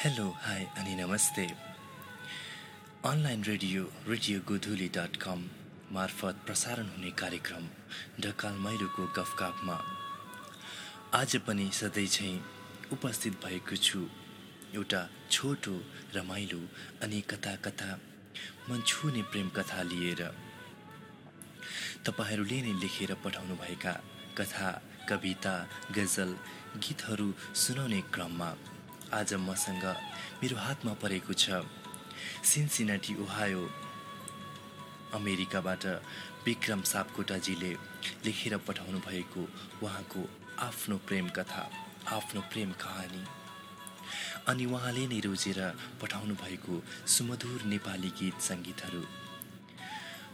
Hello hi अनि नमस्ते online radio radio Godhuli dot com मार्फत प्रसारण हुने कार्यक्रम ढकाल मैलोको गफकापमा आज पनि सधैँ चाहिँ उपस्थित भएको छु। एउटा छोटो रमाइलो अनि कथा कथा मन छुने प्रेम कथा लिएर। तपाईँहरूले नै लेखेर पठाउनुभएका कथा कविता गजल गीतहरू सुनाउने क्रममा आज मसँग मेरो हातमा परेको छ। Cincinnati Ohio. अमेरिकाबाट विक्रम सापकोटाजीले लेखेर पठाउनु भएको उहाँको आफ्नो प्रेम कथा आफ्नो प्रेम कहानी। अनि उहाँले नै रोजेर पठाउनु भएको सुमधुर नेपाली गीत सङ्गीतहरू।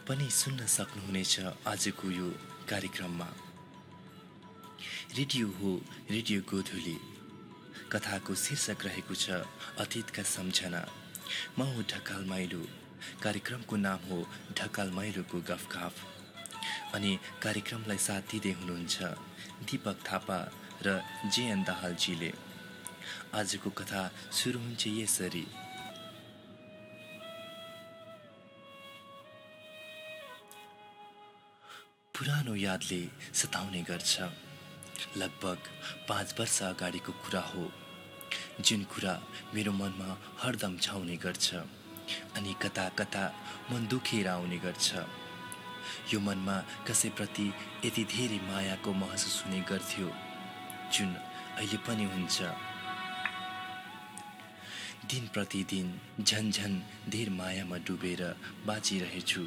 पनि सुन्न सक्नुहुनेछ आजको यो कार्यक्रममा। रेडियो हो रेडियो गोधुली। कथाको शीर्षक रहेको छ अतीतका सम्झना। म हो ढकाल माइलो कार्यक्रमको नाम हो ढकाल माइलोको गफगाफ। अनि कार्यक्रमलाई साथ दिँदै हुनुहुन्छ दिपक थापा र जे दाहालजीले। आजको कथा सुरु हुन्छ यसरी। पुरानो यादले सताउने गर्छ। लगभग पाँच वर्ष अगाडिको कुरा हो जुन कुरा मेरो मनमा हरदम छाउने गर्छ अनि कता कता मन दुखेर आउने गर्छ। यो मनमा कसैप्रति यति धेरै मायाको महसुस हुने गर्थ्यो जुन अहिले पनि हुन्छ। दिन प्रतिदिन झन्झन धेर मायामा डुबेर बाँचिरहेछु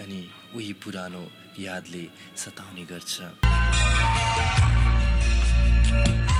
अनि उही पुरानो यादले सताउने गर्छ। Thank you.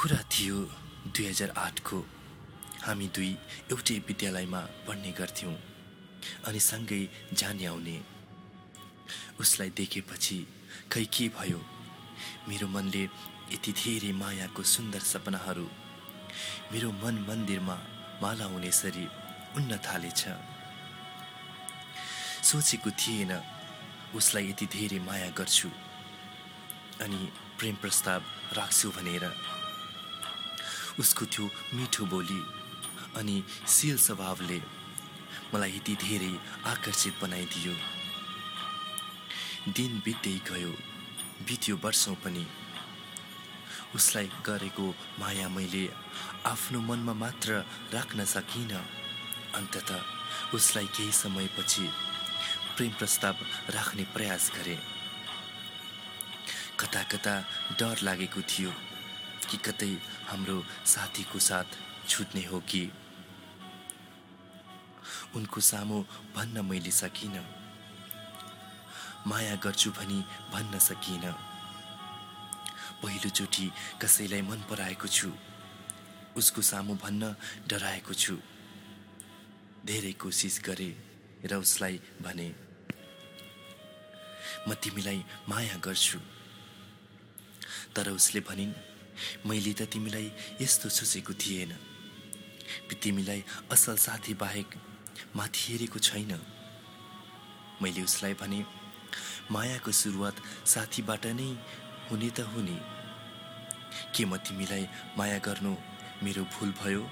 हजार आठको। हामी दुई एउटै विद्यालयमा पढ्ने गर्थ्यौँ अनि सँगै जाने आउने। उसलाई देखेपछि खै के भयो? मेरो मनले यति धेरै मायाको सुन्दर सपनाहरू मेरो मन मन्दिरमा माला हुनेसरी उन्न थालेछ। सोचेको थिएन उसलाई यति धेरै माया गर्छु अनि प्रेम प्रस्ताव राख्छु भनेर। उसको त्यो मिठो बोली अनि शील स्वभावले मलाई यति धेरै आकर्षित बनाइदियो। दिन बित्दै गयो बित्यो वर्षौँ पनि। उसलाई गरेको माया मैले आफ्नो मनमा मात्र राख्न सकिनँ। अन्तत उसलाई केही समयपछि प्रेम प्रस्ताव राख्ने प्रयास गरेँ। कता कता डर लागेको थियो। कि कतै हाम्रो साथीको साथ छुट्ने हो कि? उनको सामु भन्न मैले सकिनँ। माया गर्छु भनी भन्न सकिनँ। पहिलोचोटि कसैलाई मन पराएको छु। उसको सामु भन्न डराएको छु। धेरै कोसिस गरे र उसलाई भने म तिमीलाई माया गर्छु। तर उसले भनिन् मैले त तिमीलाई यस्तो सोचेको थिएन। तिमीलाई असल साथी बाहेक माथि हेरेको छैन। मैले उसलाई भने मायाको सुरुवात साथीबाट नै हुने त हुने के म तिमीलाई माया गर्नु मेरो भुल भयो?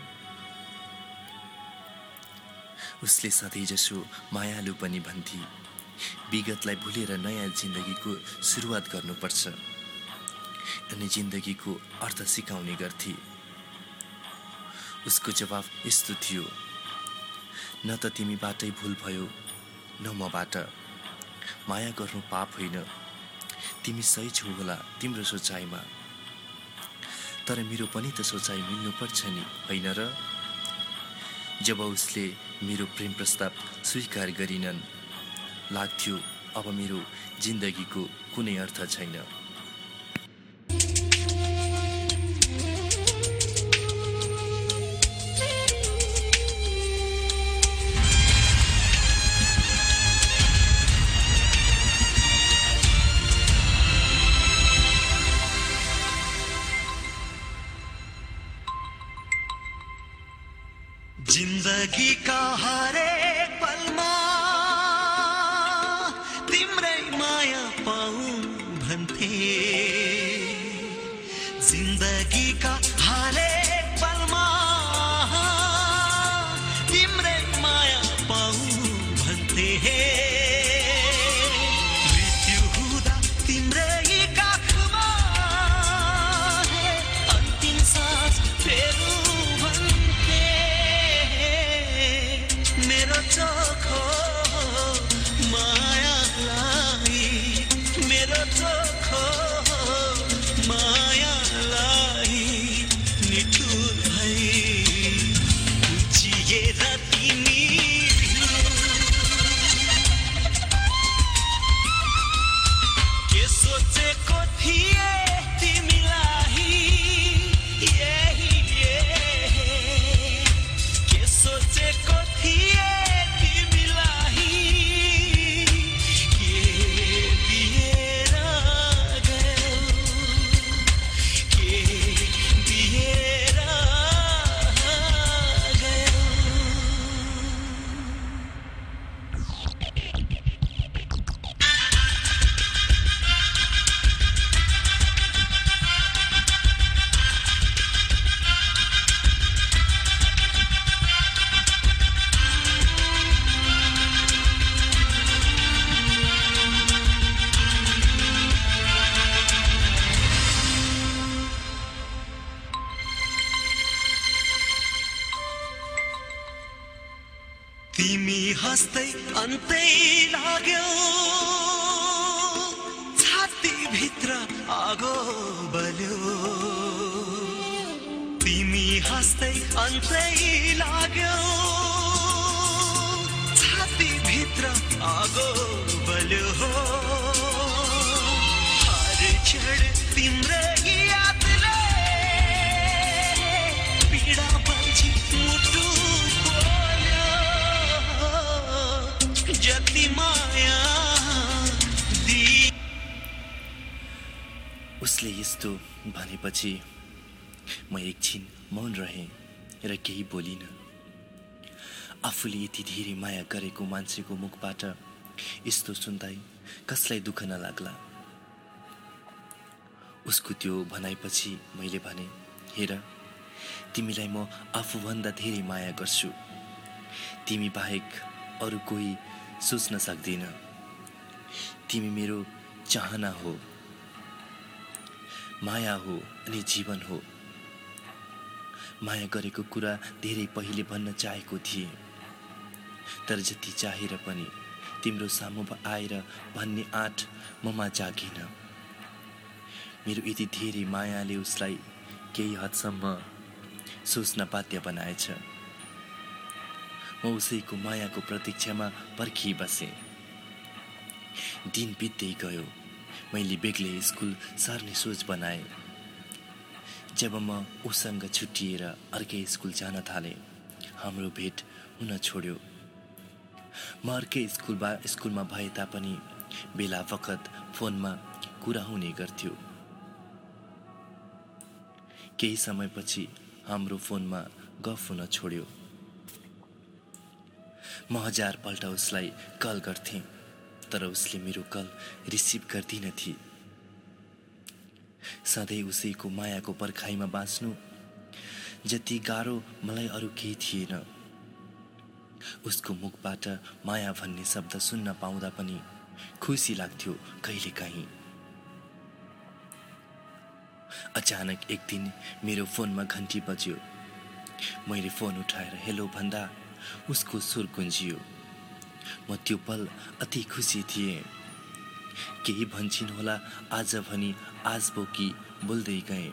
उसले सधैँ जसो मायालु पनि भन्थे विगतलाई भुलेर नयाँ जिन्दगीको सुरुवात गर्नुपर्छ। अनि जिन्दगीको अर्थ सिकाउने गर्थे। उसको जवाफ यस्तो थियो न त तिमीबाटै भुल भयो न मबाट। माया गर्नु पाप होइन। तिमी सही छौ होला तिम्रो सोचाइमा। तर मेरो पनि त सोचाइ मिल्नुपर्छ नि होइन र? जब उसले मेरो प्रेम प्रस्ताव स्वीकार गरिनन् लाग्थ्यो अब मेरो जिन्दगीको कुनै अर्थ छैन। हस्दै अन्तै लाग्यो। छाती भित्र आगो बल्यो। तिमी हस्दै अन्तै लाग्यो। छाती भित्र आगो बल्यो। उसले यस्तो भनेपछि म एकछिन मौन रहेँ र केही बोलिनँ। आफूले यति धेरै माया गरेको मान्छेको मुखबाट यस्तो सुन्दै कसलाई दुःख नलाग्ला? उसको त्यो भनाइपछि मैले भने हेर तिमीलाई म आफूभन्दा धेरै माया गर्छु। तिमी बाहेक अरू कोही सोच्न सक्दिन। तिमी मेरो चाहना हो। माया हो अनि जीवन हो। माया गरेको कुरा धेरै पहिले भन्न चाहेको थिएँ। तर जति चाहेर पनि तिम्रो सामु आएर भन्ने आँट ममा जागिन। मेरो यति धेरै मायाले उसलाई केही हदसम्म सोच्न बाध्य बनाएछ। म उसैको मायाको प्रतीक्षामा पर्खिबसेँ। दिन बित्दै गयो। मैले बेग्लै स्कुल सर्ने सोच बनाएँ। जब म उसँग छुट्टिएर अर्कै स्कुल जान थालेँ हाम्रो भेट हुन छोड्यो। म अर्कै स्कुलबा स्कुलमा भए तापनि बेला बखत फोनमा कुरा हुने गर्थ्यो। केही समयपछि हाम्रो फोनमा गफ हुन छोड्यो। म हजारपल्ट उसलाई कल गर्थेँ। तर उसले मेरो कल रिसिभ गर्दिनथे सधैँ उसैको मायाको पर्खाइमा बाँच्नु जति गाह्रो मलाई अरू केही थिएन। उसको मुखबाट माया भन्ने शब्द सुन्न पाउँदा पनि खुसी लाग्थ्यो कहिलेकाहीँ अचानक एक दिन मेरो फोनमा घन्टी बज्यो। मैले फोन उठाएर हेलो भन्दा उसको सुर गुन्जियो। म त्यो पल अति खुसी थिएँ। केही भन्छन् होला आज भनी आज बोकी बोल्दै गएँ।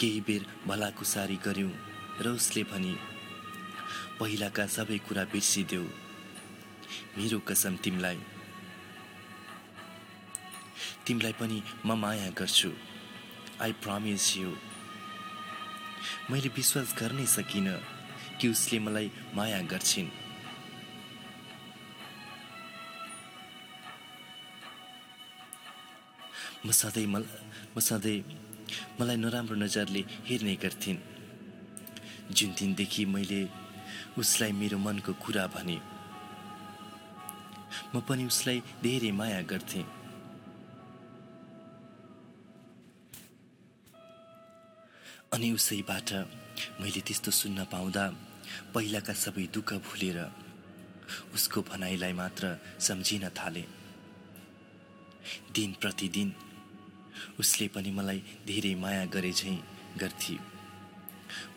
केही बेर भलाकुसारी गऱ्यौँ र उसले भनी पहिलाका सबै कुरा बिर्सिदेऊ। मेरो कसम तिमीलाई। तिमीलाई पनि म माया गर्छु। आई प्रमिस यु मैले विश्वास गर्नै सकिनँ कि उसले मलाई माया गर्छिन्। म सधैँ मल म सधैँ मलाई नराम्रो नजरले हेर्ने गर्थिन्। जुन दिनदेखि मैले उसलाई मेरो मनको कुरा भने म पनि उसलाई धेरै माया गर्थेँ। अनि उसैबाट मैले त्यस्तो सुन्न पाउँदा पहिलाका सबै दुःख भुलेर उसको भनाइलाई मात्र सम्झिन थाले। दिन प्रतिदिन उसले पनि मलाई धेरै माया गरे झैँ गर्थी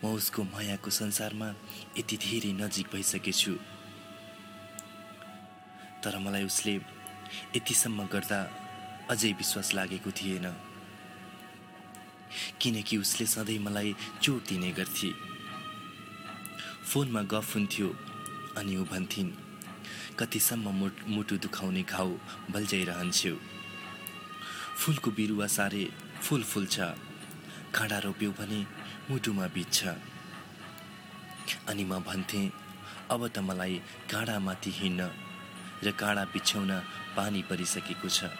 म उसको मायाको संसारमा यति धेरै नजिक भइसकेछु। तर मलाई उसले यतिसम्म गर्दा अझै विश्वास लागेको थिएन। किनकि उसले सधैँ मलाई चोट दिने गर्थे फोनमा गफ हुन्थ्यो अनि ऊ भन्थिन् कतिसम्म मुट मुटु दुखाउने घाउ बल्झाइरहन्छौ फुलको बिरुवा सारे फुल फुल्छ काँडा रोप्यौ भने मुटुमा बित्छ। अनि म भन्थेँ अब त मलाई काँडामाथि हिँड्न र काँडा बिछ्याउन पानी परिसकेको छ।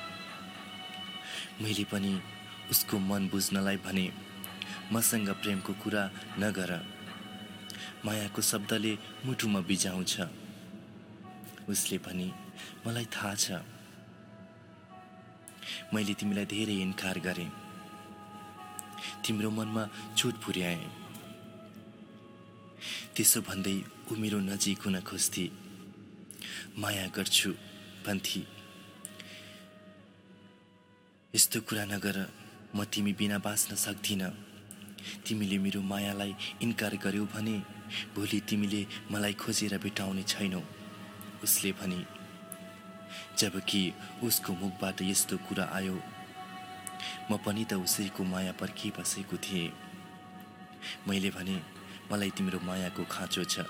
मैले पनि उसको मन बुझ्नलाई भने मसँग प्रेमको कुरा नगर। मायाको शब्दले मुटुमा बिजाउँछ। उसले पनि मलाई थाहा छ। मैले तिमीलाई धेरै इन्कार गरेँ। तिम्रो मनमा चोट पुर्याएँ। त्यसो भन्दै ऊ मेरो नजिक हुन खोज्थे। माया गर्छु भन्थे। यस्तो कुरा नगर म तिमी बिना बाँच्न सक्दिनँ। तिमीले मेरो मायालाई इन्कार गर्यौ भने भोलि तिमीले मलाई खोजेर भेटाउने छैनौ। उसले भने जबकि उसको मुखबाट यस्तो कुरा आयो। म पनि त उसैको माया पर्खिबसेको थिएँ। मैले भने मलाई तिम्रो मायाको खाँचो छ।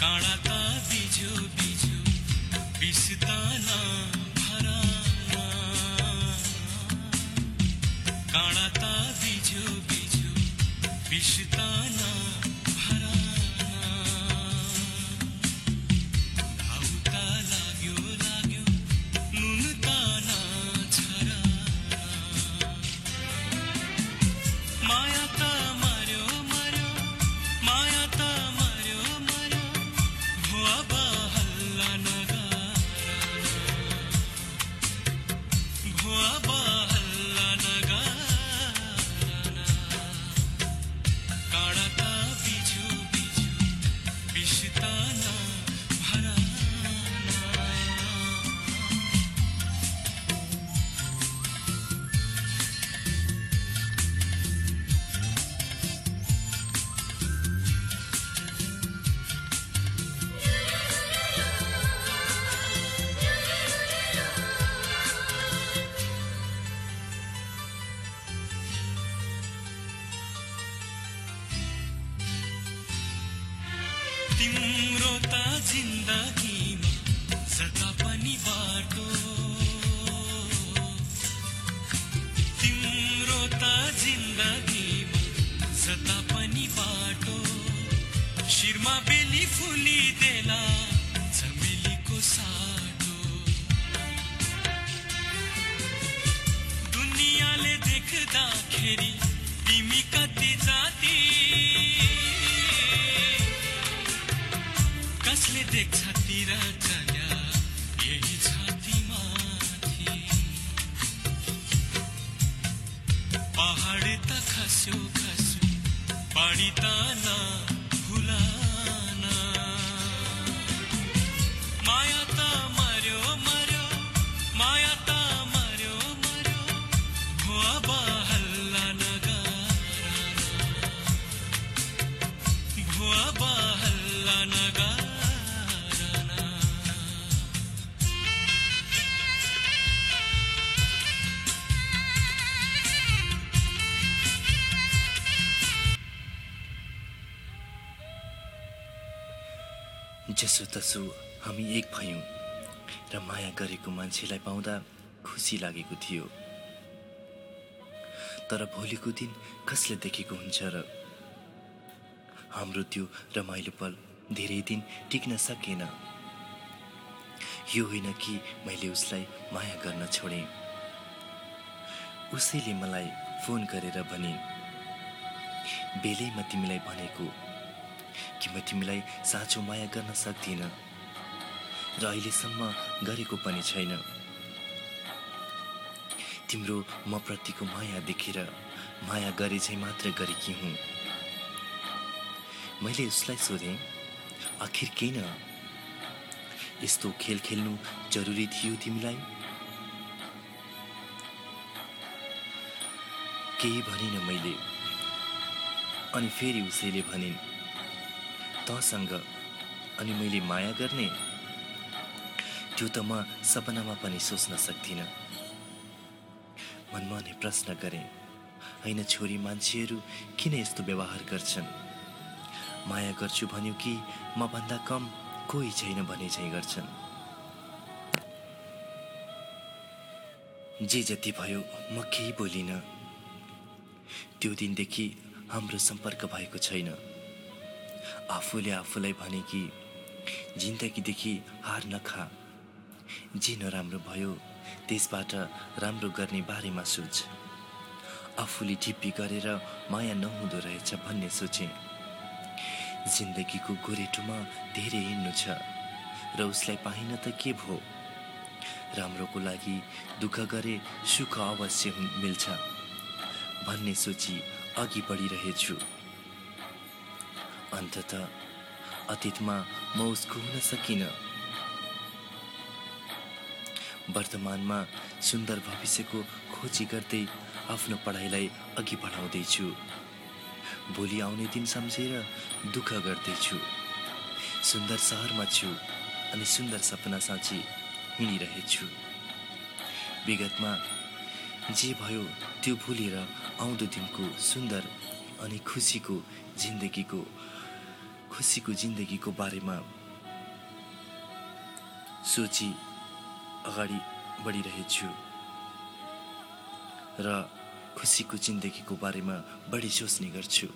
काँडा त बिजो बिजो बिस्ताना भराना काँडा त बिजो बिजो बिस्ताना जिन्दगीमा जता पनि बाटो। तिम्रो त जिन्दगीमा जता पनि बाटो। शिरमा बेली फुलिदेला चमेलीको साटो। दुनियाँले देख्दाखेरि तिमी कति जाति। पहाड त खस्यो खस्यो पानी त नभुलान माया त मर्यो मर्यो माया जसोतसो हामी एक भयौँ र माया गरेको मान्छेलाई पाउँदा खुसी लागेको थियो। तर भोलिको दिन कसले देखेको हुन्छ र हाम्रो त्यो रमाइलो पल धेरै दिन टिक्न सकेन। यो होइन कि मैले उसलाई माया गर्न छोडेँ। उसैले मलाई फोन गरेर भने बेलैमा तिमीलाई भनेको कि म तिमीलाई साँचो माया गर्न सक्दिनँ। र अहिलेसम्म गरेको पनि छैन। तिम्रो म प्रतिको माया देखेर माया गरे चाहिँ मात्र गरेकी हुँ। मैले उसलाई सोधेँ आखिर किन? यस्तो खेल खेल्नु जरुरी थियो तिमीलाई? केही भनिनँ मैले। अनि फेरि उसैले भनिन् तँसँग अनि मैले माया गर्ने? त्यो त म सपनामा पनि सोच्न सक्दिनँ। मनमा नै प्रश्न गरेँ होइन छोरी मान्छेहरू किन यस्तो व्यवहार गर्छन्? माया गर्छु भन्यो कि मभन्दा कम कोही छैन भने चाहिँ गर्छन्? जे जति भयो म केही बोलिनँ। त्यो दिनदेखि हाम्रो सम्पर्क भएको छैन। आफूले आफूलाई भने कि जिन्दगीदेखि हार नखा। जे नराम्रो भयो त्यसबाट राम्रो गर्ने बारेमा सोच। आफूले ढिप्पी गरेर माया नहुँदो रहेछ भन्ने सोचे। जिन्दगीको गोरेटोमा धेरै हिँड्नु छ र उसलाई पाइन त के भो राम्रोको लागि दुःख गरे सुख अवश्य मिल्छ भन्ने सोची अघि बढिरहेछु। अन्तत अतीतमा म उसको हुन सकिनँ। वर्तमानमा सुन्दर भविष्यको खोजी गर्दै आफ्नो पढाइलाई अघि बढाउँदैछु। भोलि आउने दिन सम्झेर दुःख गर्दैछु। सुन्दर सहरमा छु अनि सुन्दर सपना साँची हिँडिरहेछु। विगतमा जे भयो त्यो भुलेर आउँदो दिनको सुन्दर अनि खुसीको जिन्दगीको खुसीको जिन्दगीको बारेमा सोची अगाडि बढिरहेछु र खुसीको जिन्दगीको बारेमा बढी सोच्ने गर्छु।